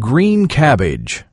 Green cabbage.